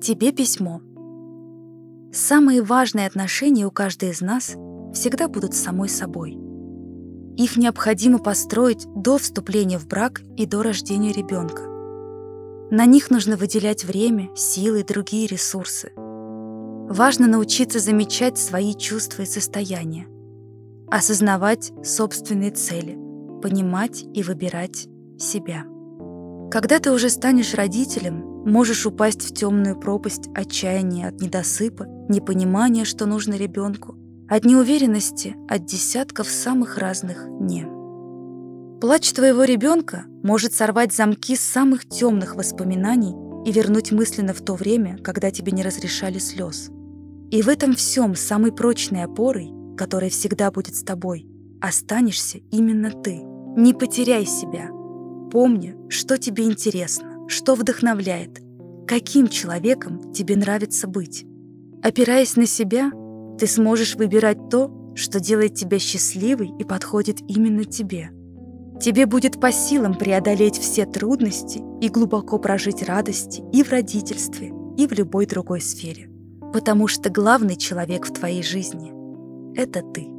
Тебе письмо. Самые важные отношения у каждой из нас всегда будут с самой собой. Их необходимо построить до вступления в брак и до рождения ребенка. На них нужно выделять время, силы и другие ресурсы. Важно научиться замечать свои чувства и состояния, осознавать собственные цели, понимать и выбирать себя. Когда ты уже станешь родителем, можешь упасть в темную пропасть отчаяния от недосыпа, непонимания, что нужно ребенку, от неуверенности, от десятков самых разных «не». Плач твоего ребенка может сорвать замки самых темных воспоминаний и вернуть мысленно в то время, когда тебе не разрешали слез. И в этом всем самой прочной опорой, которая всегда будет с тобой, останешься именно ты. Не потеряй себя. Помни, что тебе интересно, что вдохновляет, каким человеком тебе нравится быть. Опираясь на себя, ты сможешь выбирать то, что делает тебя счастливой и подходит именно тебе. Тебе будет по силам преодолеть все трудности и глубоко прожить радости и в родительстве, и в любой другой сфере. Потому что главный человек в твоей жизни — это ты.